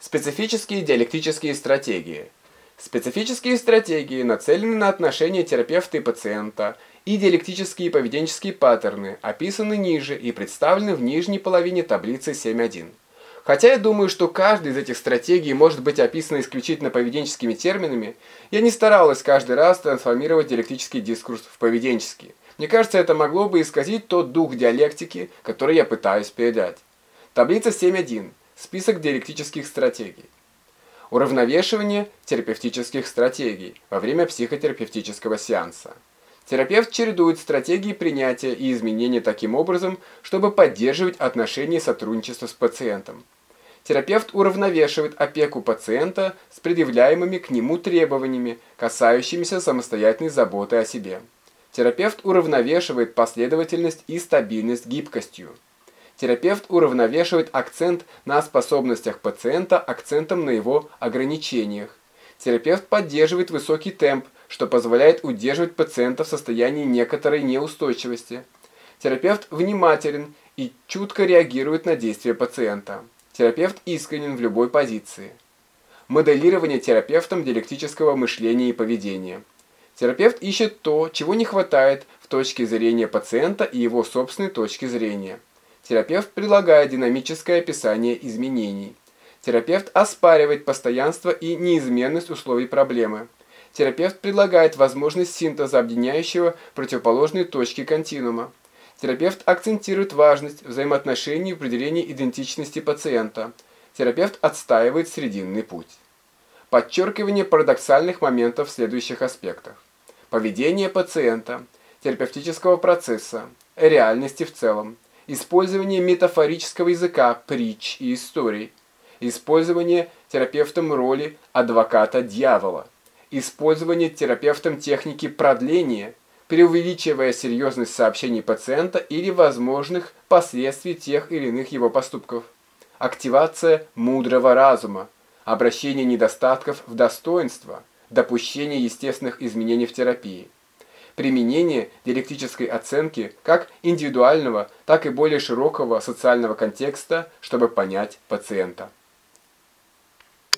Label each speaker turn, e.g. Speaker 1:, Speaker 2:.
Speaker 1: Специфические диалектические стратегии. Специфические стратегии нацелены на отношения терапевта и пациента, и диалектические поведенческие паттерны описаны ниже и представлены в нижней половине таблицы 7.1. Хотя я думаю, что каждая из этих стратегий может быть описана исключительно поведенческими терминами, я не старалась каждый раз трансформировать диалектический дискурс в поведенческий. Мне кажется, это могло бы исказить тот дух диалектики, который я пытаюсь передать. Таблица 7.1. Список диалектических стратегий. Уравновешивание терапевтических стратегий во время психотерапевтического сеанса. Терапевт чередует стратегии принятия и изменения таким образом, чтобы поддерживать отношения сотрудничества с пациентом. Терапевт уравновешивает опеку пациента с предъявляемыми к нему требованиями, касающимися самостоятельной заботы о себе. Терапевт уравновешивает последовательность и стабильность гибкостью. Терапевт уравновешивает акцент на способностях пациента акцентом на его ограничениях. Терапевт поддерживает высокий темп, что позволяет удерживать пациента в состоянии некоторой неустойчивости. Терапевт внимателен и чутко реагирует на действия пациента. Терапевт искренен в любой позиции. Моделирование терапевтом диалектического мышления и поведения. Терапевт ищет то, чего не хватает в точке зрения пациента и его собственной точки зрения. Терапевт предлагает динамическое описание изменений. Терапевт оспаривает постоянство и неизменность условий проблемы. Терапевт предлагает возможность синтеза объединяющего противоположные точки континуума. Терапевт акцентирует важность взаимоотношений в определении идентичности пациента. Терапевт отстаивает срединный путь. Подчеркивание парадоксальных моментов в следующих аспектах. Поведение пациента, терапевтического процесса, реальности в целом, использование метафорического языка, притч и историй, использование терапевтом роли адвоката дьявола, использование терапевтом техники продления, преувеличивая серьезность сообщений пациента или возможных последствий тех или иных его поступков, активация мудрого разума, обращение недостатков в достоинство, допущение естественных изменений в терапии применение диалектической оценки как индивидуального, так и более широкого социального контекста, чтобы понять пациента.